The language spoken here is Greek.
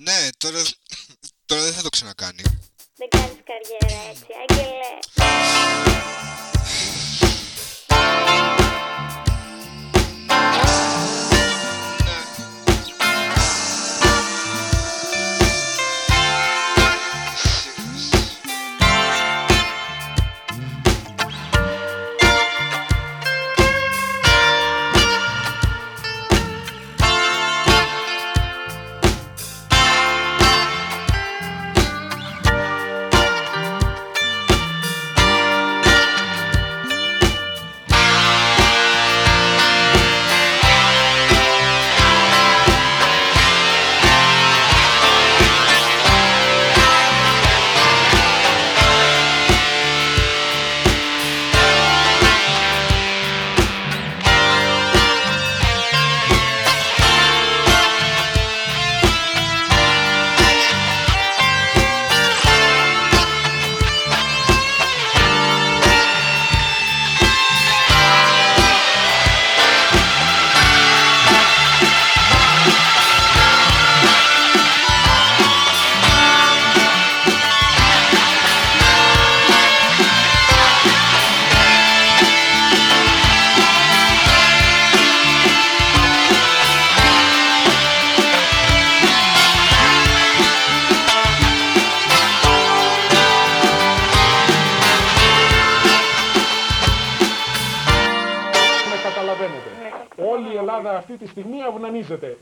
Ναι, τώρα, τώρα δεν θα το ξανακάνει. Δεν κάνεις καριέρα έτσι, Άγγελε. Όλη η Ελλάδα αυτή τη στιγμή αυνανίζεται.